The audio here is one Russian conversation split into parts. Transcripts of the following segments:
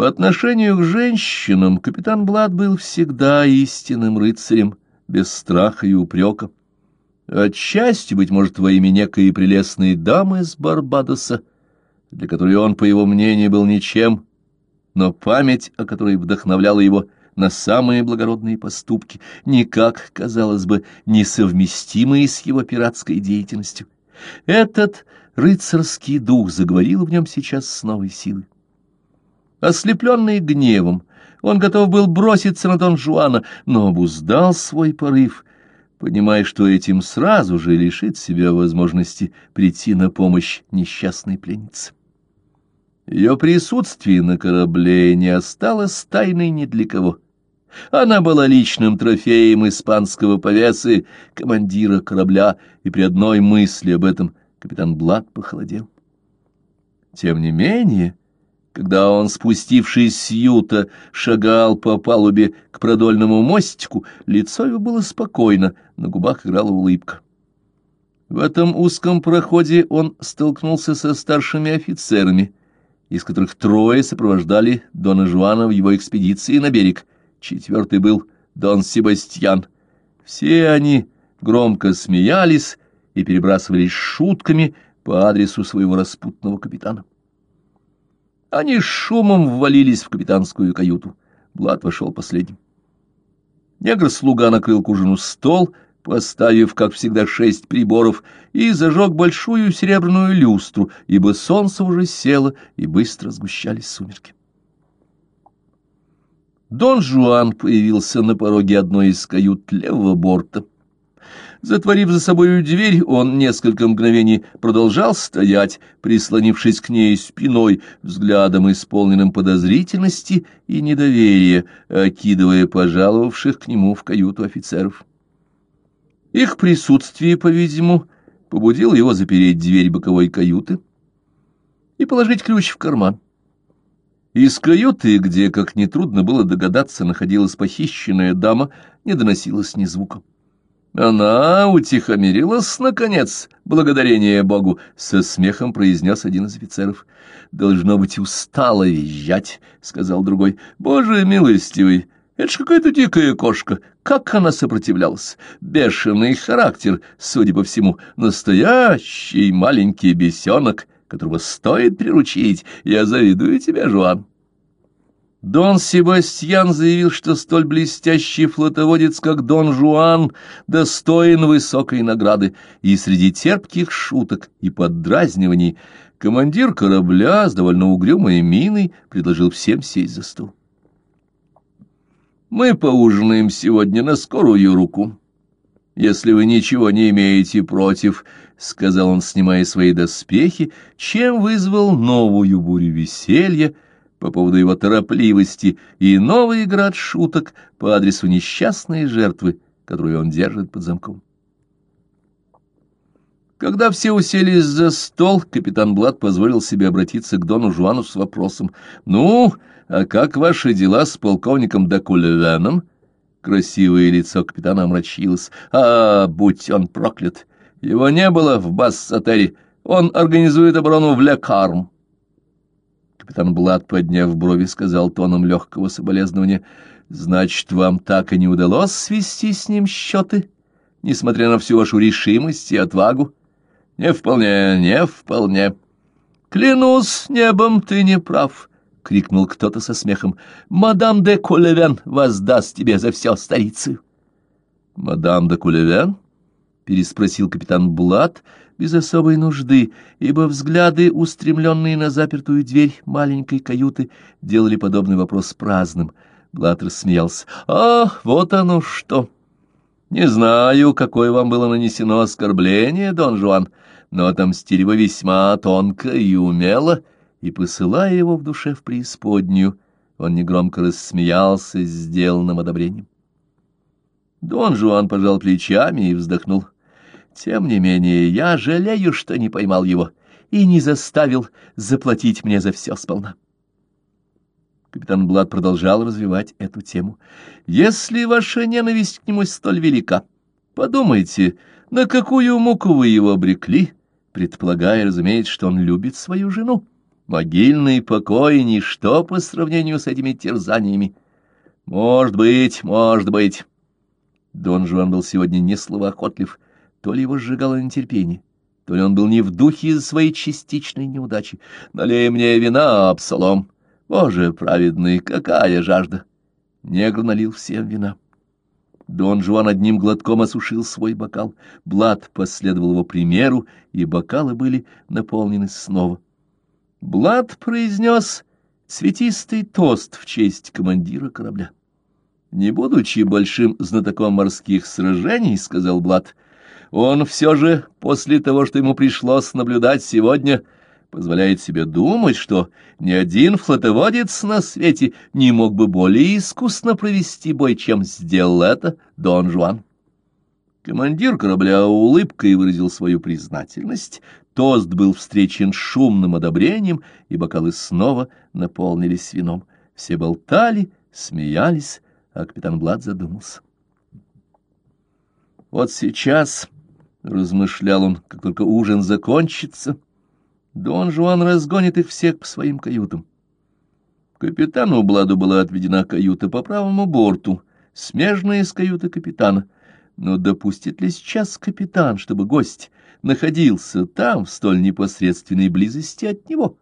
По отношению к женщинам капитан Блад был всегда истинным рыцарем, без страха и упрека. Отчасти, быть может, во имя некой прелестной дамы с Барбадоса, для которой он, по его мнению, был ничем, но память, о которой вдохновляла его на самые благородные поступки, никак, казалось бы, несовместимые с его пиратской деятельностью. Этот рыцарский дух заговорил в нем сейчас с новой силой. Ослепленный гневом, он готов был броситься на Дон Жуана, но обуздал свой порыв — понимая, что этим сразу же лишит себя возможности прийти на помощь несчастной пленнице. Ее присутствие на корабле не осталось тайной ни для кого. Она была личным трофеем испанского повесы, командира корабля, и при одной мысли об этом капитан Блад похолодел. Тем не менее, когда он, спустившись с юта, шагал по палубе к продольному мостику, лицо его было спокойно, на губах играла улыбка. В этом узком проходе он столкнулся со старшими офицерами, из которых трое сопровождали Дона Жуана в его экспедиции на берег. Четвертый был Дон Себастьян. Все они громко смеялись и перебрасывались шутками по адресу своего распутного капитана. Они шумом ввалились в капитанскую каюту. Блад вошел последним. Негр-слуга накрыл к ужину стол, поставив, как всегда, шесть приборов, и зажег большую серебряную люстру, ибо солнце уже село, и быстро сгущались сумерки. Дон Жуан появился на пороге одной из кают левого борта. Затворив за собою дверь, он несколько мгновений продолжал стоять, прислонившись к ней спиной, взглядом исполненным подозрительности и недоверия, окидывая пожаловавших к нему в каюту офицеров. Их присутствие, по-видимому, побудило его запереть дверь боковой каюты и положить ключ в карман. Из каюты, где, как нетрудно было догадаться, находилась похищенная дама, не доносилось ни звука. Она утихомирилась, наконец, благодарение Богу, — со смехом произнес один из офицеров. — Должно быть, устала визжать, — сказал другой. — Боже милостивый, это ж какая-то дикая кошка. Как она сопротивлялась? Бешеный характер, судя по всему, настоящий маленький бесенок, которого стоит приручить. Я завидую тебе, Жуан. Дон Себастьян заявил, что столь блестящий флотоводец, как Дон Жуан, достоин высокой награды, и среди терпких шуток и поддразниваний командир корабля с довольно угрюмой миной предложил всем сесть за стол. «Мы поужинаем сегодня на скорую руку, если вы ничего не имеете против», — сказал он, снимая свои доспехи, чем вызвал новую бурю веселья, — по поводу его торопливости и новый град шуток по адресу несчастной жертвы, которую он держит под замком. Когда все уселись за стол, капитан Блад позволил себе обратиться к Дону Жуану с вопросом. «Ну, а как ваши дела с полковником Декулевеном?» Красивое лицо капитана омрачилось. «А, будь он проклят! Его не было в Бассатере. Он организует оборону в Лекарм». Капитан Блад, подняв брови, сказал тоном легкого соболезнования, «Значит, вам так и не удалось свести с ним счеты, несмотря на всю вашу решимость и отвагу?» «Не вполне, не вполне». «Клянусь небом, ты не прав», — крикнул кто-то со смехом. «Мадам де Кулевен воздаст тебе за все старицу». «Мадам де Кулевен?» — переспросил капитан Блад, без особой нужды, ибо взгляды, устремленные на запертую дверь маленькой каюты, делали подобный вопрос праздным. Блад рассмеялся. «А, вот оно что! Не знаю, какое вам было нанесено оскорбление, Дон Жуан, но отомстили вы весьма тонко и умело, и, посылая его в душе в преисподнюю, он негромко рассмеялся с сделанным одобрением. Дон Жуан пожал плечами и вздохнул. — тем не менее, я жалею, что не поймал его и не заставил заплатить мне за все сполна. Капитан Блад продолжал развивать эту тему. «Если ваша ненависть к нему столь велика, подумайте, на какую муку вы его обрекли, предполагая, разумеется, что он любит свою жену. Могильный покой — ничто по сравнению с этими терзаниями. Может быть, может быть. Дон Жуан был сегодня не словоохотлив, то ли его сжигало нетерпение, то ли он был не в духе из своей частичной неудачи. «Налей мне вина, Абсалом! Боже праведный, какая жажда!» Негр налил всем вина. Дон Жуан одним глотком осушил свой бокал. Блад последовал его примеру, и бокалы были наполнены снова. Блад произнес цветистый тост в честь командира корабля. «Не будучи большим знатоком морских сражений, — сказал Блад, — он все же, после того, что ему пришлось наблюдать сегодня, — позволяет себе думать, что ни один флотоводец на свете не мог бы более искусно провести бой, чем сделал это Дон Жуан. Командир корабля улыбкой выразил свою признательность, тост был встречен шумным одобрением, и бокалы снова наполнились вином. Все болтали, смеялись, а капитан Блад задумался. «Вот сейчас», — размышлял он, — «как только ужин закончится», — Дон Жуан разгонит их всех по своим каютам. Капитану Бладу была отведена каюта по правому борту, смежная с каютой капитана. Но допустит ли сейчас капитан, чтобы гость находился там, в столь непосредственной близости от него?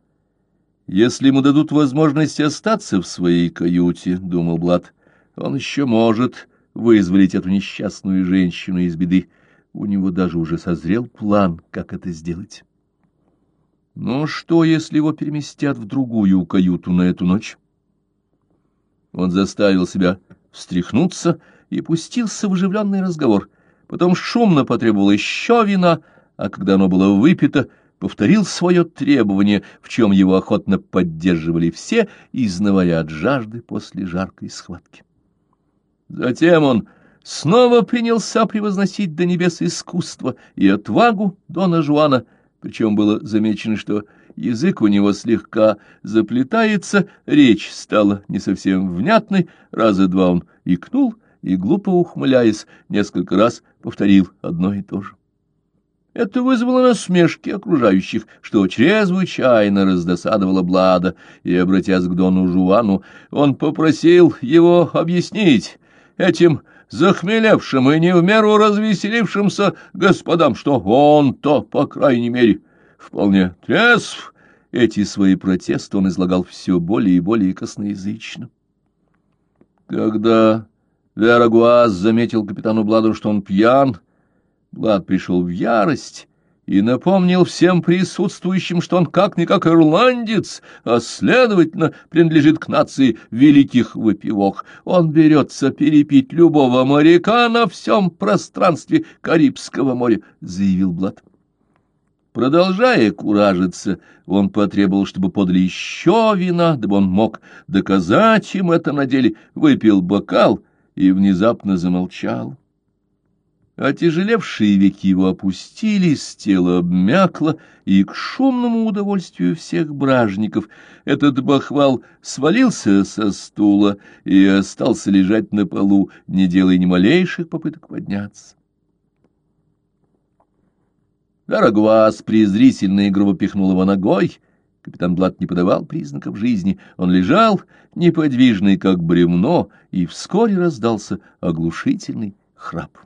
Если ему дадут возможность остаться в своей каюте, — думал Блад, — он еще может вызволить эту несчастную женщину из беды. У него даже уже созрел план, как это сделать. Ну что, если его переместят в другую каюту на эту ночь? Он заставил себя встряхнуться и пустился в оживленный разговор. Потом шумно потребовал еще вина, а когда оно было выпито, повторил свое требование, в чем его охотно поддерживали все, изнывая от жажды после жаркой схватки. Затем он снова принялся превозносить до небес искусство и отвагу Дона Жуана — причем было замечено, что язык у него слегка заплетается, речь стала не совсем внятной, раза два он икнул и, глупо ухмыляясь, несколько раз повторил одно и то же. Это вызвало насмешки окружающих, что чрезвычайно раздосадовало Блада, и, обратясь к Дону Жуану, он попросил его объяснить этим захмелевшим и не в меру развеселившимся господам, что он-то, по крайней мере, вполне трезв. Эти свои протесты он излагал все более и более косноязычно. Когда Верагуаз заметил капитану Бладу, что он пьян, Блад пришел в ярость и напомнил всем присутствующим, что он как-никак ирландец, а, следовательно, принадлежит к нации великих выпивок. Он берется перепить любого моряка на всем пространстве Карибского моря, — заявил Блад. Продолжая куражиться, он потребовал, чтобы подали еще вина, дабы он мог доказать им это на деле, выпил бокал и внезапно замолчал. Отяжелевшие веки его опустились, тело обмякло, и к шумному удовольствию всех бражников этот бахвал свалился со стула и остался лежать на полу, не делая ни малейших попыток подняться. Дорогвас презрительно и грубо пихнул его ногой. Капитан Блат не подавал признаков жизни. Он лежал, неподвижный, как бревно, и вскоре раздался оглушительный храп.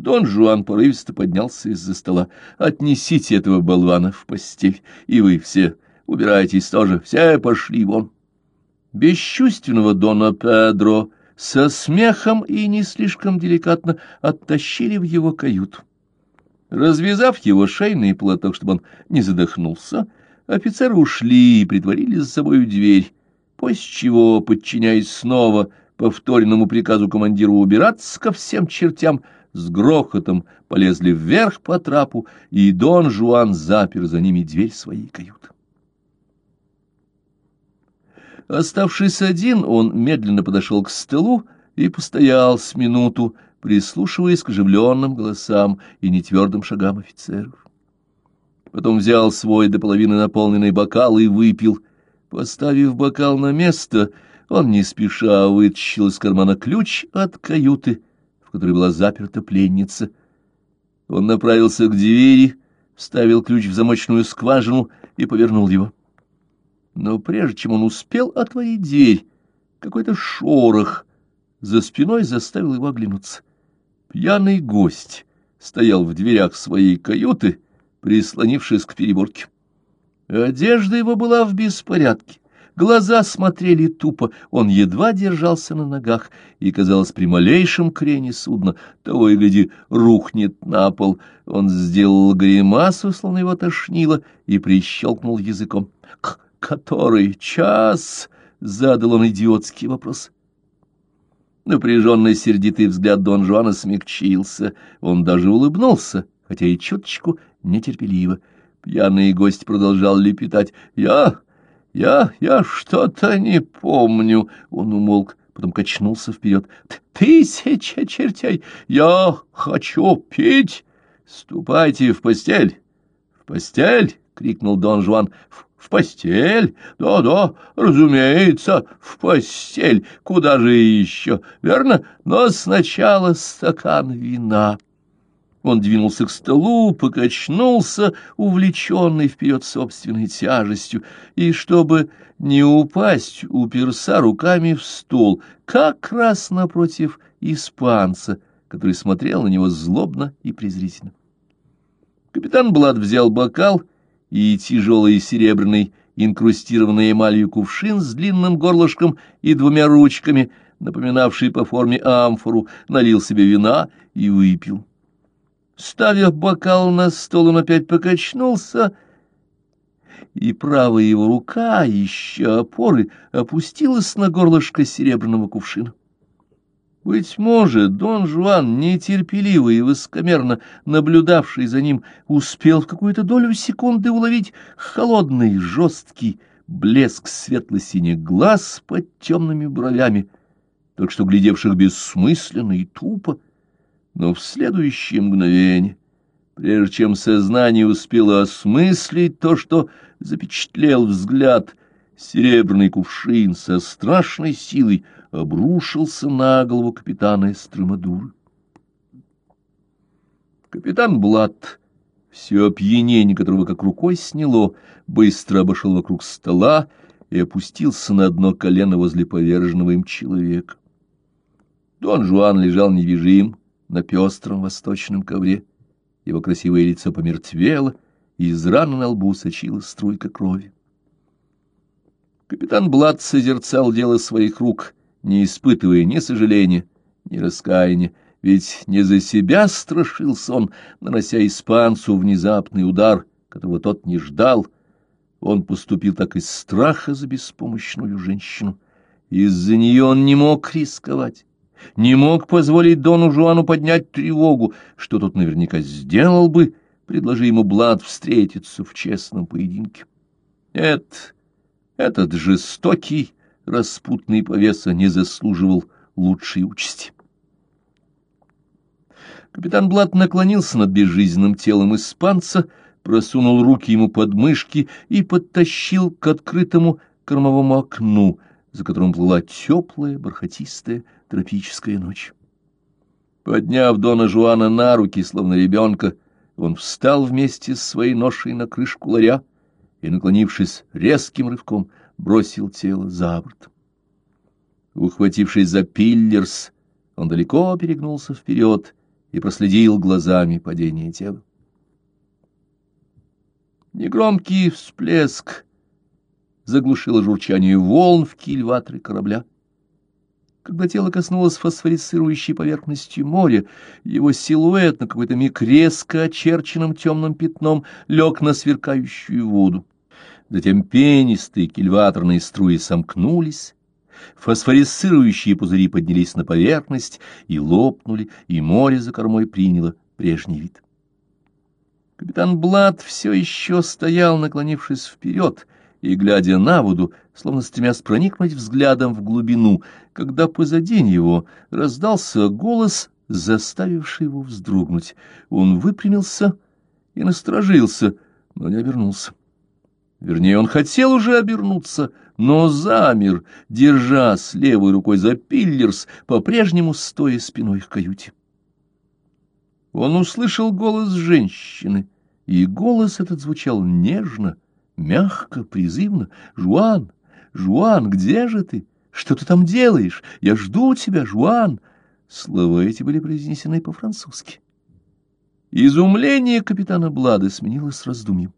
Дон Жуан порывисто поднялся из-за стола. «Отнесите этого болвана в постель, и вы все убирайтесь тоже, все пошли вон». Бесчувственного Дона Педро со смехом и не слишком деликатно оттащили в его каюту. Развязав его шейный платок, чтобы он не задохнулся, офицеры ушли и притворили за собою дверь, после чего, подчиняясь снова повторенному приказу командиру убираться ко всем чертям, с грохотом полезли вверх по трапу, и Дон Жуан запер за ними дверь своей каюты. Оставшись один, он медленно подошел к столу и постоял с минуту, прислушиваясь к оживленным голосам и нетвердым шагам офицеров. Потом взял свой до половины наполненный бокал и выпил. Поставив бокал на место, он не спеша вытащил из кармана ключ от каюты в которой была заперта пленница. Он направился к двери, вставил ключ в замочную скважину и повернул его. Но прежде чем он успел отворить дверь, какой-то шорох за спиной заставил его оглянуться. Пьяный гость стоял в дверях своей каюты, прислонившись к переборке. Одежда его была в беспорядке, глаза смотрели тупо, он едва держался на ногах, и, казалось, при малейшем крене судна, того и гляди, рухнет на пол. Он сделал гримасу, словно его тошнило, и прищелкнул языком. «К который час?» — задал он идиотский вопрос. Напряженный сердитый взгляд Дон Жуана смягчился, он даже улыбнулся, хотя и чуточку нетерпеливо. Пьяный гость продолжал лепетать. «Я... я... я что-то не помню!» Он умолк, потом качнулся вперед. «Тысяча чертей! Я хочу пить! Ступайте в постель!» «В постель!» — крикнул Дон Жуан. В постель? Да-да, разумеется, в постель. Куда же еще, верно? Но сначала стакан вина. Он двинулся к столу, покачнулся, увлеченный вперед собственной тяжестью, и, чтобы не упасть, уперся руками в стол, как раз напротив испанца, который смотрел на него злобно и презрительно. Капитан Блад взял бокал и тяжелый серебряный инкрустированный эмалью кувшин с длинным горлышком и двумя ручками, напоминавший по форме амфору, налил себе вина и выпил. Ставя бокал на стол, он опять покачнулся, и правая его рука, ища опоры, опустилась на горлышко серебряного кувшина. Быть может, Дон Жуан, нетерпеливый и высокомерно наблюдавший за ним, успел в какую-то долю секунды уловить холодный, жесткий блеск светло-синих глаз под темными бровями, только что глядевших бессмысленно и тупо. Но в следующее мгновение, прежде чем сознание успело осмыслить то, что запечатлел взгляд, серебряный кувшин со страшной силой — обрушился на голову капитана Эстромадуры. Капитан Блат, все опьянение которого как рукой сняло, быстро обошел вокруг стола и опустился на одно колено возле поверженного им человека. Дон Жуан лежал невижим на пестром восточном ковре. Его красивое лицо помертвело, и из раны на лбу сочилась струйка крови. Капитан Блад созерцал дело своих рук — не испытывая ни сожаления, ни раскаяния, ведь не за себя страшился он, нанося испанцу внезапный удар, которого тот не ждал. Он поступил так из страха за беспомощную женщину. Из-за нее он не мог рисковать, не мог позволить Дону Жуану поднять тревогу, что тот наверняка сделал бы, предложи ему Блад встретиться в честном поединке. Нет, этот жестокий, распутный повеса не заслуживал лучшей участи. Капитан Блат наклонился над безжизненным телом испанца, просунул руки ему под мышки и подтащил к открытому кормовому окну, за которым плыла теплая, бархатистая тропическая ночь. Подняв Дона Жуана на руки, словно ребенка, он встал вместе с своей ношей на крышку ларя и, наклонившись резким рывком, бросил тело за борт. Ухватившись за пиллерс, он далеко перегнулся вперед и проследил глазами падение тела. Негромкий всплеск заглушило журчание волн в кильваторе корабля. Когда тело коснулось фосфорицирующей поверхности моря, его силуэт на какой-то миг резко очерченным темным пятном лег на сверкающую воду. Затем пенистые кильваторные струи сомкнулись, фосфорисцирующие пузыри поднялись на поверхность и лопнули, и море за кормой приняло прежний вид. Капитан Блад все еще стоял, наклонившись вперед, и, глядя на воду, словно стремясь проникнуть взглядом в глубину, когда позади него раздался голос, заставивший его вздрогнуть. Он выпрямился и насторожился, но не обернулся. Вернее, он хотел уже обернуться, но замер, держа с левой рукой за пиллерс, по-прежнему стоя спиной к каюте. Он услышал голос женщины, и голос этот звучал нежно, мягко, призывно. «Жуан! Жуан, где же ты? Что ты там делаешь? Я жду тебя, Жуан!» Слова эти были произнесены по-французски. Изумление капитана Блада сменилось раздумьем.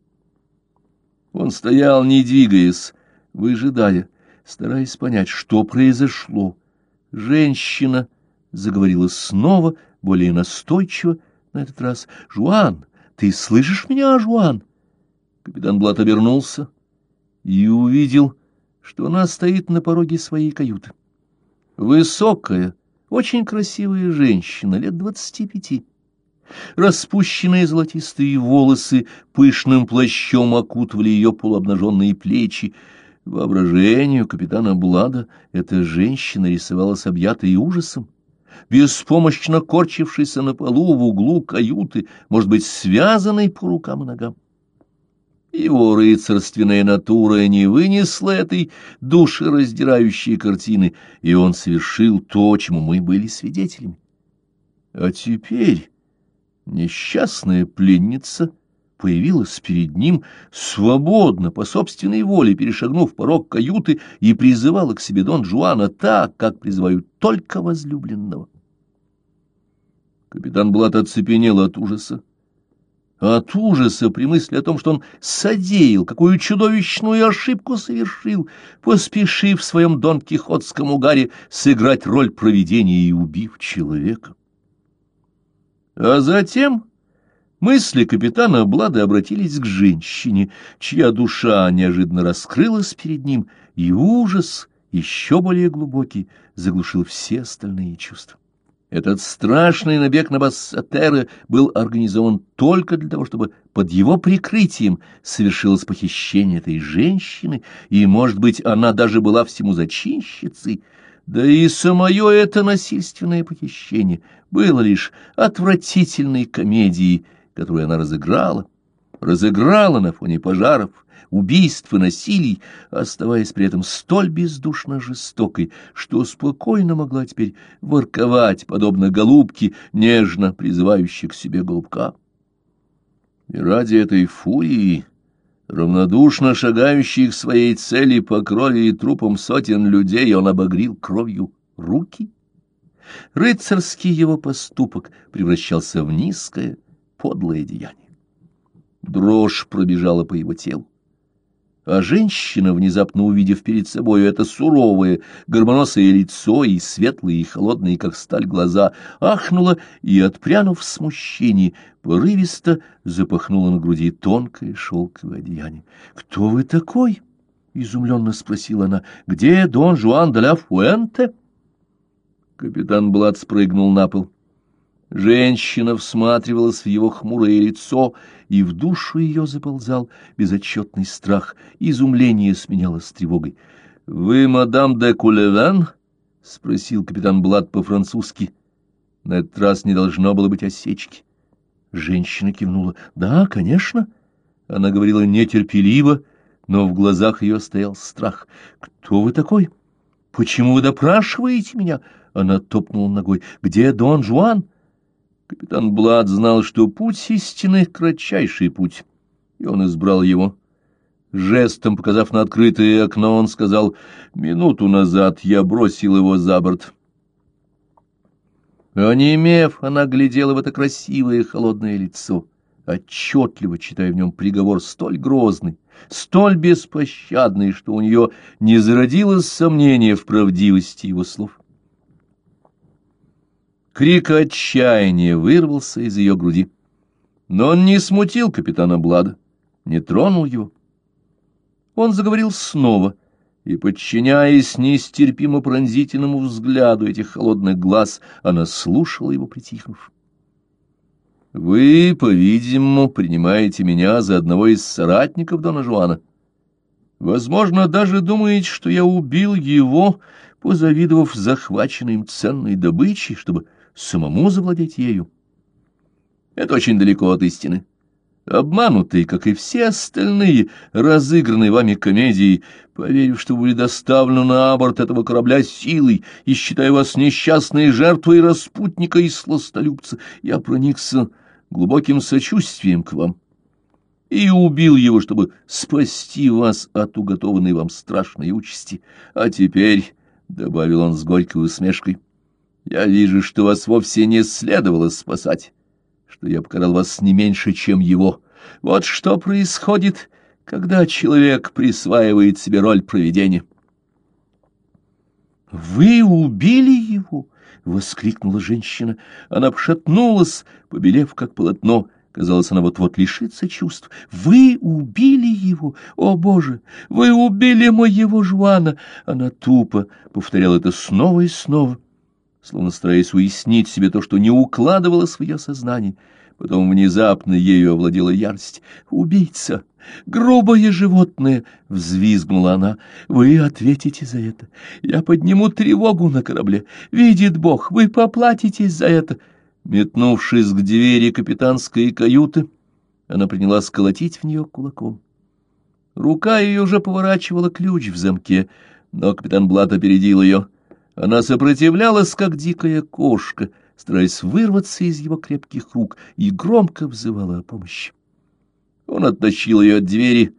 Он стоял, не двигаясь, выжидая, стараясь понять, что произошло. Женщина заговорила снова, более настойчиво, на этот раз. «Жуан, ты слышишь меня, Жуан?» Капитан Блат обернулся и увидел, что она стоит на пороге своей каюты. Высокая, очень красивая женщина, лет двадцати пяти. Распущенные золотистые волосы пышным плащом окутывали ее полуобнаженные плечи. Воображению капитана Блада эта женщина рисовалась объятой ужасом беспомощно корчившийся на полу в углу каюты, может быть, связанный по рукам и ногам. Его рыцарственная натура не вынесла этой душераздирающей картины, и он совершил то, чему мы были свидетелями. А теперь несчастная пленница появилась перед ним, свободно, по собственной воле, перешагнув порог каюты и призывала к себе Дон Жуана так, как призывают только возлюбленного. Капитан Блат оцепенел от ужаса. От ужаса при мысли о том, что он содеял, какую чудовищную ошибку совершил, поспешив в своем Дон Кихотском угаре сыграть роль провидения и убив человека. А затем мысли капитана Блада обратились к женщине, чья душа неожиданно раскрылась перед ним, и ужас, еще более глубокий, заглушил все остальные чувства. Этот страшный набег на Бассатера был организован только для того, чтобы под его прикрытием совершилось похищение этой женщины, и, может быть, она даже была всему зачинщицей, да и самое это насильственное похищение было лишь отвратительной комедией, которую она разыграла, разыграла на фоне пожаров, убийств и насилий, оставаясь при этом столь бездушно жестокой, что спокойно могла теперь ворковать, подобно голубке, нежно призывающей к себе голубка. И ради этой фурии, равнодушно шагающей к своей цели по крови и трупам сотен людей, он обогрил кровью руки. Рыцарский его поступок превращался в низкое, подлое деяние. Дрожь пробежала по его телу. А женщина, внезапно увидев перед собой это суровое, горбоносое лицо и светлые и холодные, как сталь, глаза, ахнула и, отпрянув в смущении, порывисто запахнула на груди тонкое шелковое одеяние. — Кто вы такой? — изумленно спросила она. — Где Дон Жуан де ла Фуэнте? Капитан Блад спрыгнул на пол. Женщина всматривалась в его хмурое лицо, и в душу ее заползал безотчетный страх, изумление сменялось тревогой. — Вы мадам де Кулевен? — спросил капитан Блад по-французски. На этот раз не должно было быть осечки. Женщина кивнула. — Да, конечно. Она говорила нетерпеливо, но в глазах ее стоял страх. — Кто вы такой? Почему вы допрашиваете меня? Она топнула ногой. — Где Дон Жуан? — Капитан Блад знал, что путь истины — кратчайший путь, и он избрал его. Жестом, показав на открытое окно, он сказал, «Минуту назад я бросил его за борт». Онемев, она глядела в это красивое холодное лицо, отчетливо читая в нем приговор столь грозный, столь беспощадный, что у нее не зародилось сомнения в правдивости его слов. Крик отчаяния вырвался из ее груди. Но он не смутил капитана Блада, не тронул его. Он заговорил снова, и, подчиняясь нестерпимо пронзительному взгляду этих холодных глаз, она слушала его, притихнув. «Вы, по-видимому, принимаете меня за одного из соратников Дона Жуана. Возможно, даже думаете, что я убил его, позавидовав захваченной им ценной добычей, чтобы самому завладеть ею. Это очень далеко от истины. Обманутый, как и все остальные, разыгранные вами комедии, поверив, что были доставлены на борт этого корабля силой и считая вас несчастной жертвой распутника и сластолюбца, я проникся глубоким сочувствием к вам и убил его, чтобы спасти вас от уготованной вам страшной участи. А теперь, — добавил он с горькой усмешкой, — я вижу, что вас вовсе не следовало спасать, что я покарал вас не меньше, чем его. Вот что происходит, когда человек присваивает себе роль провидения. — Вы убили его? — воскликнула женщина. Она пошатнулась, побелев, как полотно, — Казалось, она вот-вот лишится чувств. «Вы убили его! О, Боже! Вы убили моего Жуана!» Она тупо повторяла это снова и снова, словно стараясь уяснить себе то, что не укладывалось в ее сознание. Потом внезапно ею овладела ярость. «Убийца! Грубое животное!» — взвизгнула она. «Вы ответите за это. Я подниму тревогу на корабле. Видит Бог, вы поплатитесь за это!» Метнувшись к двери капитанской каюты, она принялась колотить в нее кулаком. Рука ее уже поворачивала ключ в замке, но капитан Блат опередил ее. Она сопротивлялась, как дикая кошка, стараясь вырваться из его крепких рук, и громко взывала о помощи. Он оттащил ее от двери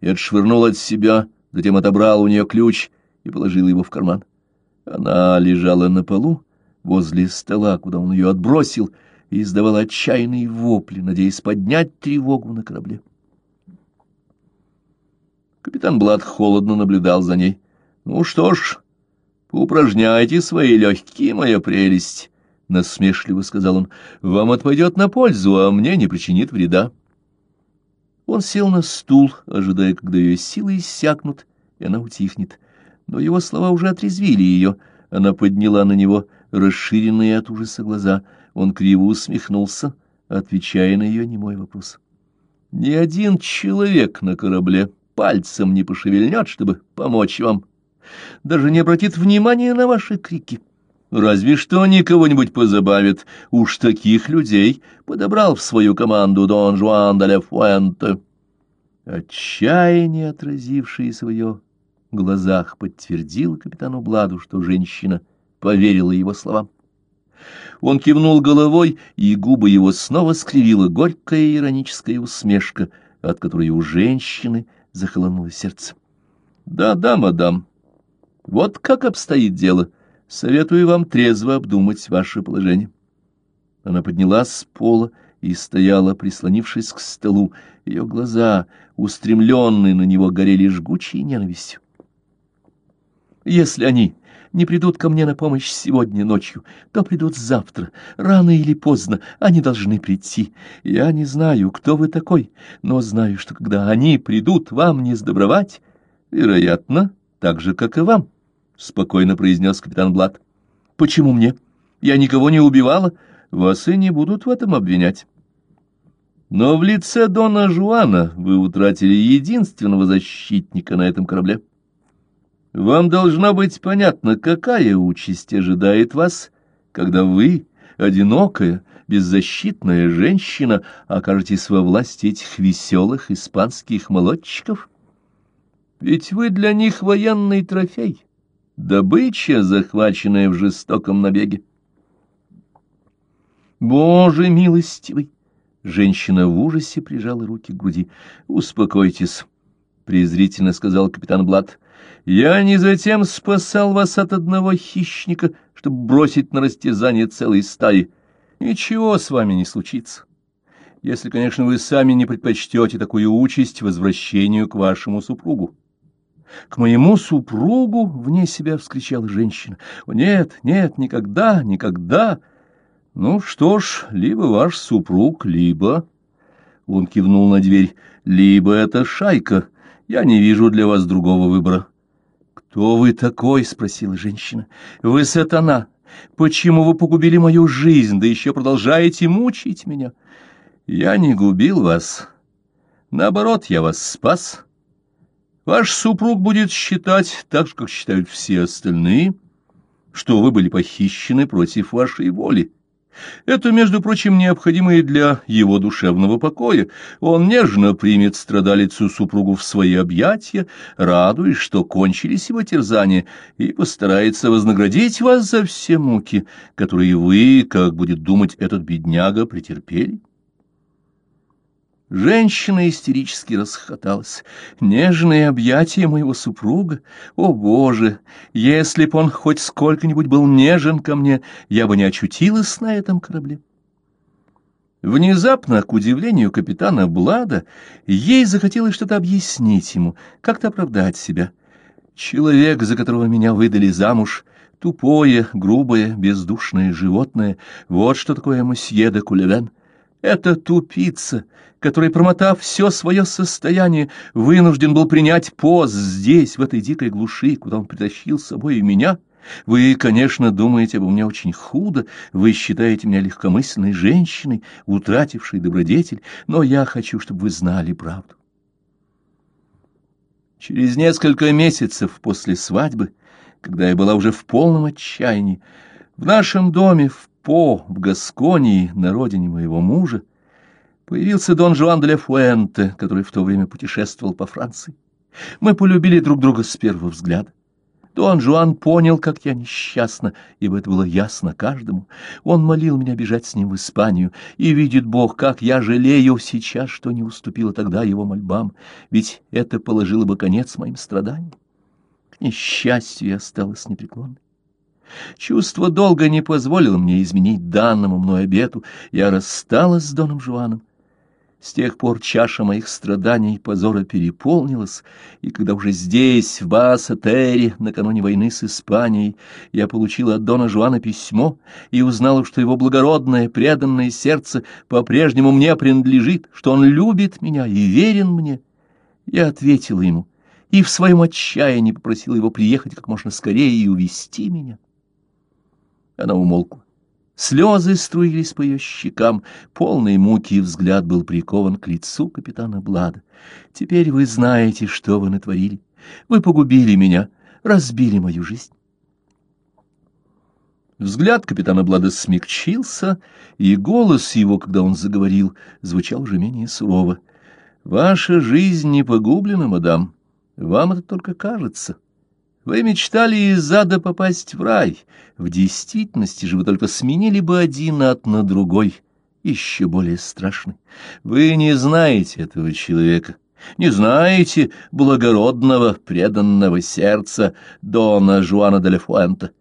и отшвырнул от себя, затем отобрал у нее ключ и положил его в карман. Она лежала на полу, возле стола, куда он ее отбросил, и издавал отчаянные вопли, надеясь поднять тревогу на корабле. Капитан Блад холодно наблюдал за ней. — Ну что ж, поупражняйте свои легкие, моя прелесть, — насмешливо сказал он. — Вам отпадет на пользу, а мне не причинит вреда. Он сел на стул, ожидая, когда ее силы иссякнут, и она утихнет. Но его слова уже отрезвили ее. Она подняла на него расширенные от ужаса глаза. Он криво усмехнулся, отвечая на ее немой вопрос. «Ни один человек на корабле пальцем не пошевельнет, чтобы помочь вам, даже не обратит внимания на ваши крики. Разве что они кого-нибудь позабавят. Уж таких людей подобрал в свою команду Дон Жуан де ля Фуэнте». Отчаяние, свое в глазах, подтвердило капитану Бладу, что женщина — поверила его словам. Он кивнул головой, и губы его снова скривила горькая ироническая усмешка, от которой у женщины захолонуло сердце. «Да, да, мадам, вот как обстоит дело. Советую вам трезво обдумать ваше положение». Она поднялась с пола и стояла, прислонившись к столу. Ее глаза, устремленные на него, горели жгучей ненавистью. «Если они не придут ко мне на помощь сегодня ночью, то придут завтра. Рано или поздно они должны прийти. Я не знаю, кто вы такой, но знаю, что когда они придут, вам не сдобровать. Вероятно, так же, как и вам, — спокойно произнес капитан Блад. Почему мне? Я никого не убивала. Вас и не будут в этом обвинять. Но в лице Дона Жуана вы утратили единственного защитника на этом корабле. Вам должно быть понятно, какая участь ожидает вас, когда вы, одинокая, беззащитная женщина, окажетесь во власти этих веселых испанских молодчиков. Ведь вы для них военный трофей, добыча, захваченная в жестоком набеге. Боже милостивый! Женщина в ужасе прижала руки к груди. «Успокойтесь», — презрительно сказал капитан Блад. Я не затем спасал вас от одного хищника, чтобы бросить на растязание целой стаи. Ничего с вами не случится. Если, конечно, вы сами не предпочтете такую участь возвращению к вашему супругу. — К моему супругу? — вне себя вскричала женщина. — Нет, нет, никогда, никогда. — Ну что ж, либо ваш супруг, либо... Он кивнул на дверь. — Либо это шайка. Я не вижу для вас другого выбора. «Кто вы такой?» — спросила женщина. «Вы сатана. Почему вы погубили мою жизнь, да еще продолжаете мучить меня?» «Я не губил вас. Наоборот, я вас спас. Ваш супруг будет считать, так же, как считают все остальные, что вы были похищены против вашей воли. Это, между прочим, необходимо и для его душевного покоя. Он нежно примет страдалицу супругу в свои объятия, радуясь, что кончились его терзания, и постарается вознаградить вас за все муки, которые вы, как будет думать этот бедняга, претерпели. Женщина истерически расхоталась. Нежные объятия моего супруга. О, Боже! Если б он хоть сколько-нибудь был нежен ко мне, я бы не очутилась на этом корабле. Внезапно, к удивлению капитана Блада, ей захотелось что-то объяснить ему, как-то оправдать себя. Человек, за которого меня выдали замуж, тупое, грубое, бездушное животное, вот что такое мосье де Кулевен. Это тупица, который, промотав все свое состояние, вынужден был принять пост здесь, в этой дикой глуши, куда он притащил с собой и меня. Вы, конечно, думаете обо мне очень худо, вы считаете меня легкомысленной женщиной, утратившей добродетель, но я хочу, чтобы вы знали правду. Через несколько месяцев после свадьбы, когда я была уже в полном отчаянии, в нашем доме в По, в Гасконии, на родине моего мужа, появился Дон Жуан де Фуэнте, который в то время путешествовал по Франции. Мы полюбили друг друга с первого взгляда. Дон Жуан понял, как я несчастна, ибо это было ясно каждому. Он молил меня бежать с ним в Испанию, и видит Бог, как я жалею сейчас, что не уступила тогда его мольбам, ведь это положило бы конец моим страданиям. К несчастью я осталась непреклонной. Чувство долга не позволило мне изменить данному мной обету. Я рассталась с Доном Жуаном. С тех пор чаша моих страданий и позора переполнилась, и когда уже здесь, в Басатере, накануне войны с Испанией, я получила от Дона Жуана письмо и узнала, что его благородное, преданное сердце по-прежнему мне принадлежит, что он любит меня и верен мне, я ответила ему и в своем отчаянии попросила его приехать как можно скорее и увести меня. Она умолкла. Слезы струились по ее щекам, полный муки взгляд был прикован к лицу капитана Блада. «Теперь вы знаете, что вы натворили. Вы погубили меня, разбили мою жизнь». Взгляд капитана Блада смягчился, и голос его, когда он заговорил, звучал уже менее сурово. «Ваша жизнь не погублена, мадам. Вам это только кажется». Вы мечтали из ада попасть в рай. В действительности же вы только сменили бы один ад на другой, еще более страшный. Вы не знаете этого человека, не знаете благородного, преданного сердца Дона Жуана де Лефуэнта.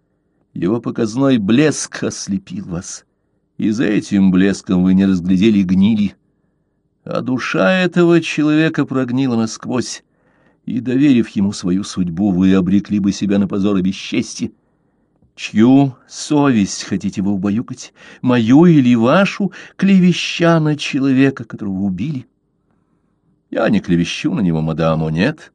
Его показной блеск ослепил вас, и за этим блеском вы не разглядели гнили. А душа этого человека прогнила насквозь, и, доверив ему свою судьбу, вы обрекли бы себя на позор и бесчестье. Чью совесть хотите вы убаюкать, мою или вашу, клевеща на человека, которого убили? Я не клевещу на него, мадаму, нет.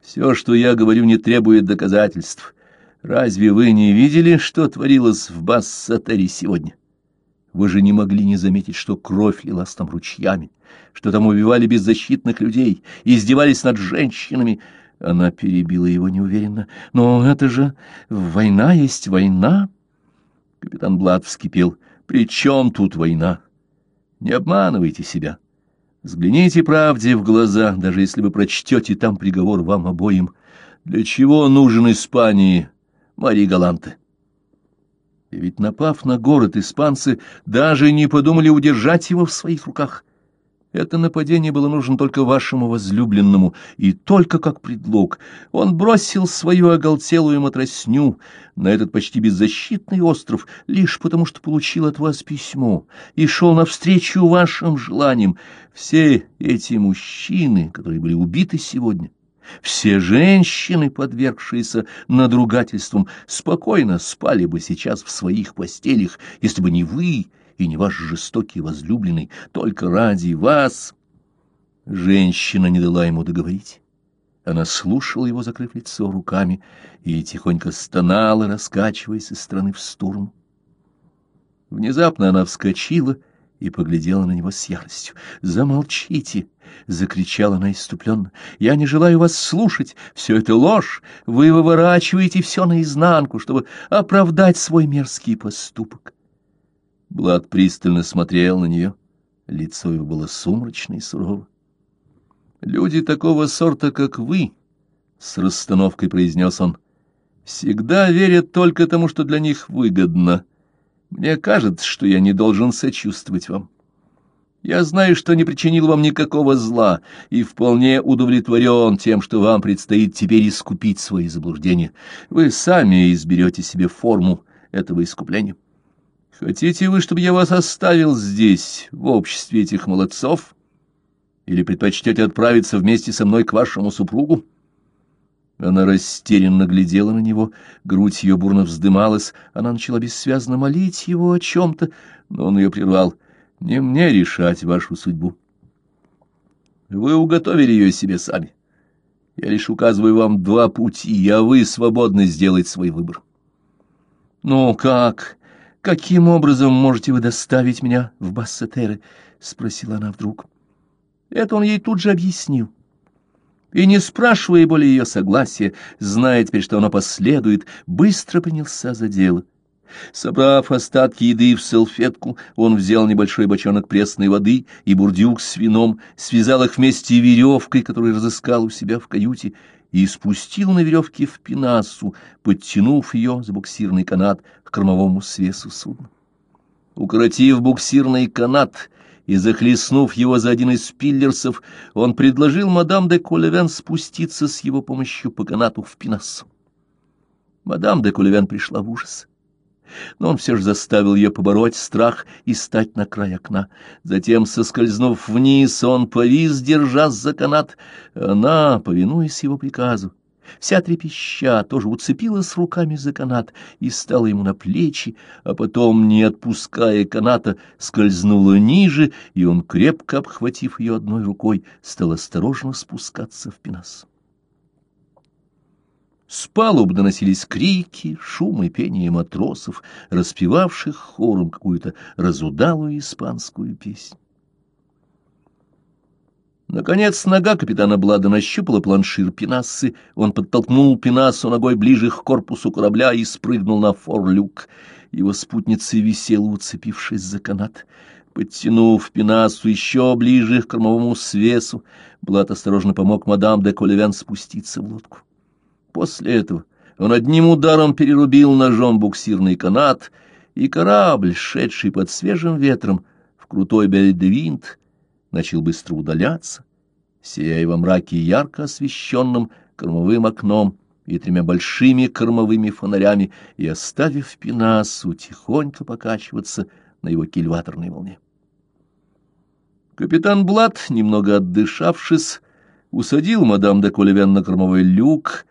Все, что я говорю, не требует доказательств. Разве вы не видели, что творилось в Бассатере сегодня? Вы же не могли не заметить, что кровь лилась там ручьями, что там убивали беззащитных людей, издевались над женщинами. Она перебила его неуверенно. «Но это же война есть война!» Капитан Блад вскипел. «При чем тут война? Не обманывайте себя. Взгляните правде в глаза, даже если вы прочтете там приговор вам обоим. Для чего нужен Испании Мария Галанте?» И ведь, напав на город, испанцы даже не подумали удержать его в своих руках. Это нападение было нужно только вашему возлюбленному, и только как предлог. Он бросил свою оголтелую матросню на этот почти беззащитный остров лишь потому, что получил от вас письмо и шел навстречу вашим желаниям. Все эти мужчины, которые были убиты сегодня, все женщины, подвергшиеся надругательствам, спокойно спали бы сейчас в своих постелях, если бы не вы и не ваш жестокий возлюбленный, только ради вас. Женщина не дала ему договорить. Она слушала его, закрыв лицо руками, и тихонько стонала, раскачиваясь из стороны в сторону. Внезапно она вскочила и поглядела на него с яростью. «Замолчите!» — закричала она иступленно. «Я не желаю вас слушать. Все это ложь. Вы выворачиваете все наизнанку, чтобы оправдать свой мерзкий поступок». Блад пристально смотрел на нее. Лицо его было сумрачно и сурово. «Люди такого сорта, как вы», — с расстановкой произнес он, — «всегда верят только тому, что для них выгодно». Мне кажется, что я не должен сочувствовать вам. Я знаю, что не причинил вам никакого зла, и вполне удовлетворен тем, что вам предстоит теперь искупить свои заблуждения. Вы сами изберете себе форму этого искупления. Хотите вы, чтобы я вас оставил здесь, в обществе этих молодцов, или предпочтете отправиться вместе со мной к вашему супругу? Она растерянно глядела на него, грудь ее бурно вздымалась, она начала бессвязно молить его о чем-то, но он ее прервал — не мне решать вашу судьбу. Вы уготовили ее себе сами. Я лишь указываю вам два пути, а вы свободны сделать свой выбор. Ну как? Каким образом можете вы доставить меня в Бассетеры? спросила она вдруг. Это он ей тут же объяснил. И не спрашивая более ее согласия, зная теперь, что оно последует, быстро принялся за дело. Собрав остатки еды в салфетку, он взял небольшой бочонок пресной воды и бурдюк с вином, связал их вместе веревкой, которую разыскал у себя в каюте, и спустил на веревке в пенасу, подтянув ее за буксирный канат к кормовому свесу судна. Укоротив буксирный канат и захлестнув его за один из пиллерсов, он предложил мадам де Колевен спуститься с его помощью по канату в пенасу. Мадам де Колевен пришла в ужас но он все же заставил ее побороть страх и стать на край окна. Затем, соскользнув вниз, он повис, держась за канат. Она, повинуясь его приказу, вся трепеща, тоже уцепилась руками за канат и стала ему на плечи, а потом, не отпуская каната, скользнула ниже, и он, крепко обхватив ее одной рукой, стал осторожно спускаться в пенас. С палуб доносились крики, шум и пение матросов, распевавших хором какую-то разудалую испанскую песню. Наконец нога капитана Блада нащупала планшир Пенассы, он подтолкнул Пенассу ногой ближе к корпусу корабля и спрыгнул на форлюк. Его спутница висела, уцепившись за канат. Подтянув Пенассу еще ближе к кормовому свесу, Блад осторожно помог мадам де Колевян спуститься в лодку. После этого он одним ударом перерубил ножом буксирный канат, и корабль, шедший под свежим ветром в крутой бельдевинт, начал быстро удаляться, сияя во мраке ярко освещенным кормовым окном и тремя большими кормовыми фонарями, и оставив Пенасу тихонько покачиваться на его кильваторной волне. Капитан Блад, немного отдышавшись, усадил мадам де Колевен на кормовой люк,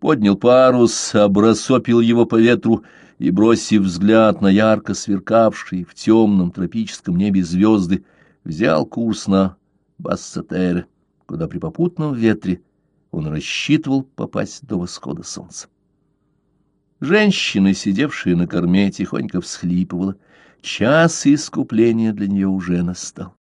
поднял парус, обрасопил его по ветру и, бросив взгляд на ярко сверкавшие в темном тропическом небе звезды, взял курс на Бассатере, куда при попутном ветре он рассчитывал попасть до восхода солнца. Женщина, сидевшая на корме, тихонько всхлипывала. Час искупления для нее уже настал.